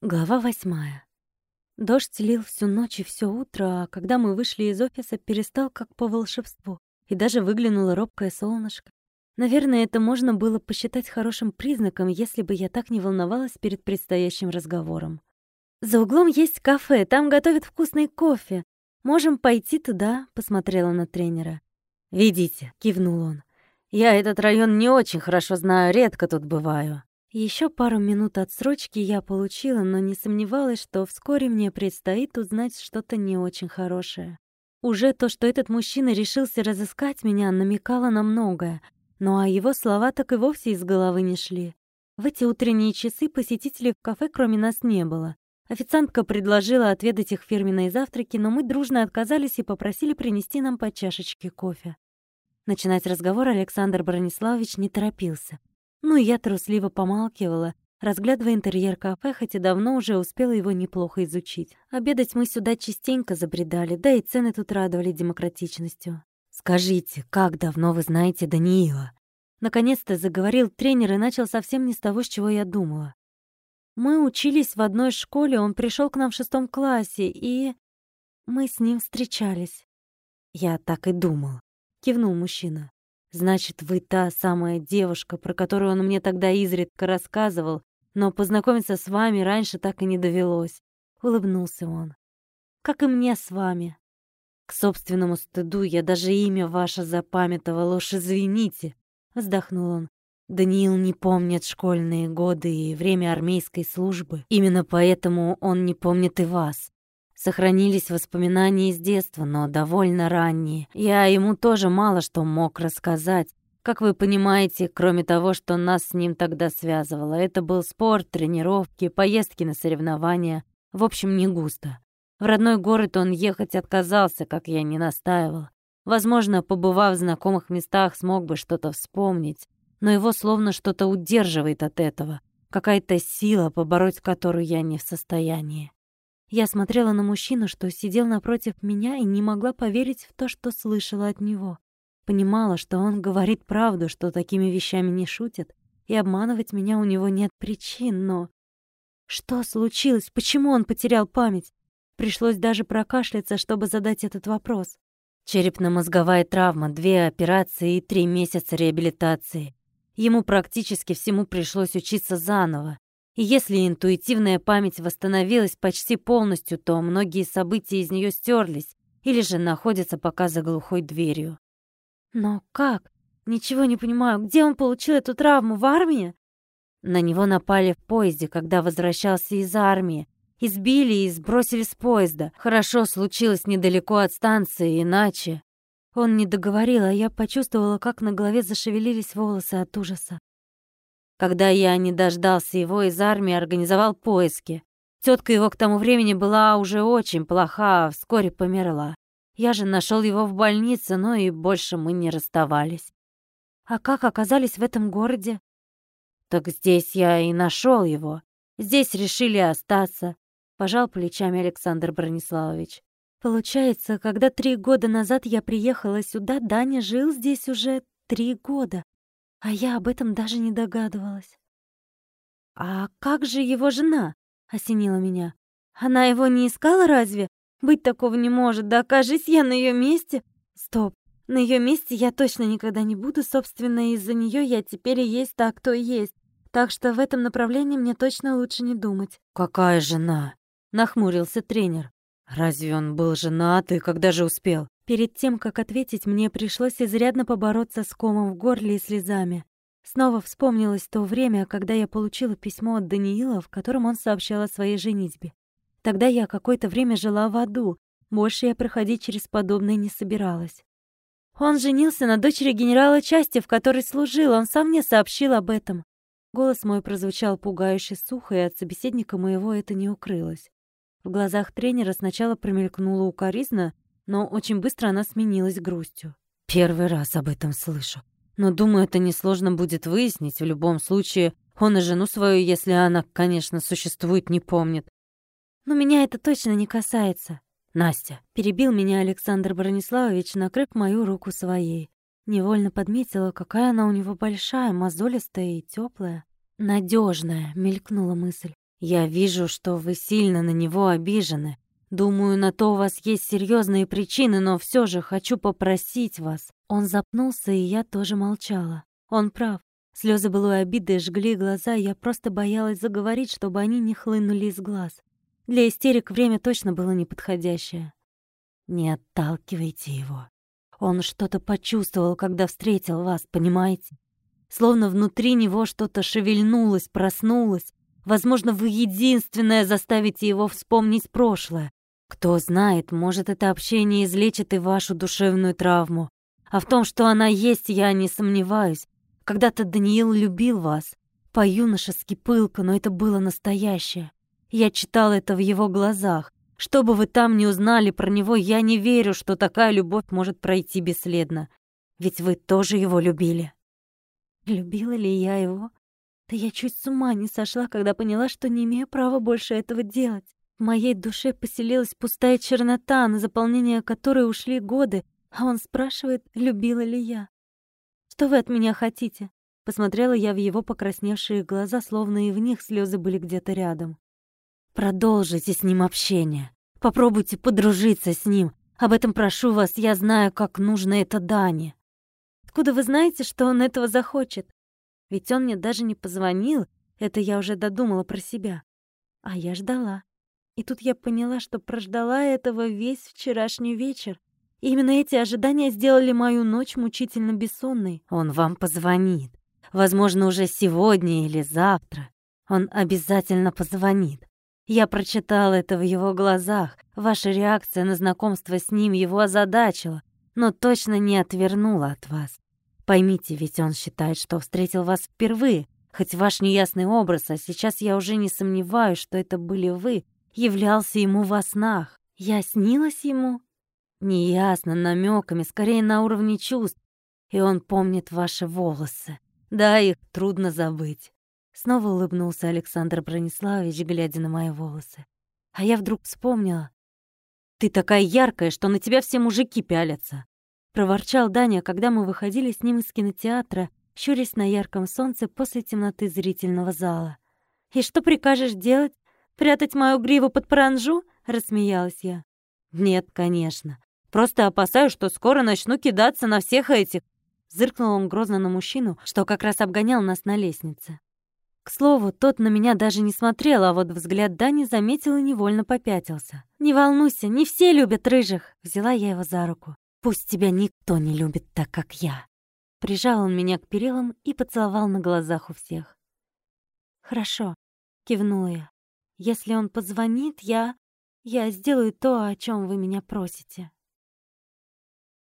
Глава восьмая. Дождь лил всю ночь и все утро, а когда мы вышли из офиса, перестал как по волшебству, и даже выглянуло робкое солнышко. Наверное, это можно было посчитать хорошим признаком, если бы я так не волновалась перед предстоящим разговором. «За углом есть кафе, там готовят вкусный кофе. Можем пойти туда», — посмотрела на тренера. «Ведите», — кивнул он. «Я этот район не очень хорошо знаю, редко тут бываю». Еще пару минут отсрочки я получила, но не сомневалась, что вскоре мне предстоит узнать что-то не очень хорошее. Уже то, что этот мужчина решился разыскать меня, намекало на многое, ну а его слова так и вовсе из головы не шли. В эти утренние часы посетителей в кафе кроме нас не было. Официантка предложила отведать их фирменные завтраки, но мы дружно отказались и попросили принести нам по чашечке кофе. Начинать разговор Александр Брониславович не торопился. Ну и я трусливо помалкивала, разглядывая интерьер кафе, хотя давно уже успела его неплохо изучить. Обедать мы сюда частенько забредали, да и цены тут радовали демократичностью. «Скажите, как давно вы знаете Даниила?» Наконец-то заговорил тренер и начал совсем не с того, с чего я думала. Мы учились в одной школе, он пришел к нам в шестом классе, и... Мы с ним встречались. «Я так и думал», — кивнул мужчина. Значит, вы та самая девушка, про которую он мне тогда изредка рассказывал, но познакомиться с вами раньше так и не довелось. Улыбнулся он. Как и мне с вами. К собственному стыду я даже имя ваше запамятовал, уж извините. Вздохнул он. Даниил не помнит школьные годы и время армейской службы. Именно поэтому он не помнит и вас. Сохранились воспоминания из детства, но довольно ранние. Я ему тоже мало что мог рассказать. Как вы понимаете, кроме того, что нас с ним тогда связывало, это был спорт, тренировки, поездки на соревнования. В общем, не густо. В родной город он ехать отказался, как я не настаивал. Возможно, побывав в знакомых местах, смог бы что-то вспомнить, но его словно что-то удерживает от этого. Какая-то сила, побороть которую я не в состоянии. Я смотрела на мужчину, что сидел напротив меня, и не могла поверить в то, что слышала от него. Понимала, что он говорит правду, что такими вещами не шутят, и обманывать меня у него нет причин, но... Что случилось? Почему он потерял память? Пришлось даже прокашляться, чтобы задать этот вопрос. Черепно-мозговая травма, две операции и три месяца реабилитации. Ему практически всему пришлось учиться заново. Если интуитивная память восстановилась почти полностью, то многие события из нее стерлись или же находятся пока за глухой дверью. Но как? Ничего не понимаю. Где он получил эту травму? В армии? На него напали в поезде, когда возвращался из армии. Избили и сбросили с поезда. Хорошо случилось недалеко от станции, иначе... Он не договорил, а я почувствовала, как на голове зашевелились волосы от ужаса. Когда я не дождался его из армии, организовал поиски. Тетка его к тому времени была уже очень плоха, а вскоре померла. Я же нашел его в больнице, но и больше мы не расставались. А как оказались в этом городе? Так здесь я и нашел его. Здесь решили остаться. Пожал плечами Александр Брониславович. Получается, когда три года назад я приехала сюда, Даня жил здесь уже три года. А я об этом даже не догадывалась. «А как же его жена?» — осенила меня. «Она его не искала разве? Быть такого не может, да окажись я на ее месте...» «Стоп, на ее месте я точно никогда не буду, собственно, из-за нее я теперь и есть так, кто есть. Так что в этом направлении мне точно лучше не думать». «Какая жена?» — нахмурился тренер. «Разве он был женат и когда же успел?» Перед тем, как ответить, мне пришлось изрядно побороться с комом в горле и слезами. Снова вспомнилось то время, когда я получила письмо от Даниила, в котором он сообщал о своей женитьбе. Тогда я какое-то время жила в аду, больше я проходить через подобное не собиралась. Он женился на дочери генерала части, в которой служил, он сам мне сообщил об этом. Голос мой прозвучал пугающе сухо, и от собеседника моего это не укрылось. В глазах тренера сначала промелькнула укоризна, но очень быстро она сменилась грустью. «Первый раз об этом слышу. Но, думаю, это несложно будет выяснить. В любом случае, он и жену свою, если она, конечно, существует, не помнит. Но меня это точно не касается. Настя, перебил меня Александр Брониславович, накрыв мою руку своей. Невольно подметила, какая она у него большая, мозолистая и теплая. Надежная, мелькнула мысль. Я вижу, что вы сильно на него обижены. Думаю, на то у вас есть серьезные причины, но все же хочу попросить вас». Он запнулся, и я тоже молчала. Он прав. Слезы былой обиды жгли глаза, и я просто боялась заговорить, чтобы они не хлынули из глаз. Для истерик время точно было неподходящее. «Не отталкивайте его. Он что-то почувствовал, когда встретил вас, понимаете? Словно внутри него что-то шевельнулось, проснулось. Возможно, вы единственное заставите его вспомнить прошлое. Кто знает, может, это общение излечит и вашу душевную травму. А в том, что она есть, я не сомневаюсь. Когда-то Даниил любил вас. По-юношески пылко, но это было настоящее. Я читал это в его глазах. Что бы вы там ни узнали про него, я не верю, что такая любовь может пройти бесследно. Ведь вы тоже его любили. Любила ли я его? Да я чуть с ума не сошла, когда поняла, что не имею права больше этого делать. В моей душе поселилась пустая чернота, на заполнение которой ушли годы, а он спрашивает, любила ли я. «Что вы от меня хотите?» Посмотрела я в его покрасневшие глаза, словно и в них слезы были где-то рядом. Продолжите с ним общение. Попробуйте подружиться с ним. Об этом прошу вас, я знаю, как нужно это Дане. Откуда вы знаете, что он этого захочет? Ведь он мне даже не позвонил, это я уже додумала про себя. А я ждала. И тут я поняла, что прождала этого весь вчерашний вечер. И именно эти ожидания сделали мою ночь мучительно бессонной. Он вам позвонит. Возможно, уже сегодня или завтра. Он обязательно позвонит. Я прочитала это в его глазах. Ваша реакция на знакомство с ним его озадачила, но точно не отвернула от вас. Поймите, ведь он считает, что встретил вас впервые, хоть ваш неясный образ, а сейчас я уже не сомневаюсь, что это были вы, являлся ему во снах. Я снилась ему? Неясно, намеками, скорее на уровне чувств. И он помнит ваши волосы. Да, их трудно забыть. Снова улыбнулся Александр Брониславович, глядя на мои волосы. А я вдруг вспомнила. «Ты такая яркая, что на тебя все мужики пялятся!» Проворчал Даня, когда мы выходили с ним из кинотеатра, щурясь на ярком солнце после темноты зрительного зала. «И что прикажешь делать? Прятать мою гриву под паранжу?» — рассмеялась я. «Нет, конечно. Просто опасаюсь, что скоро начну кидаться на всех этих...» Зыркнул он грозно на мужчину, что как раз обгонял нас на лестнице. К слову, тот на меня даже не смотрел, а вот взгляд Дани заметил и невольно попятился. «Не волнуйся, не все любят рыжих!» Взяла я его за руку. «Пусть тебя никто не любит так, как я!» Прижал он меня к перилам и поцеловал на глазах у всех. «Хорошо», — кивнула я. «Если он позвонит, я... я сделаю то, о чем вы меня просите».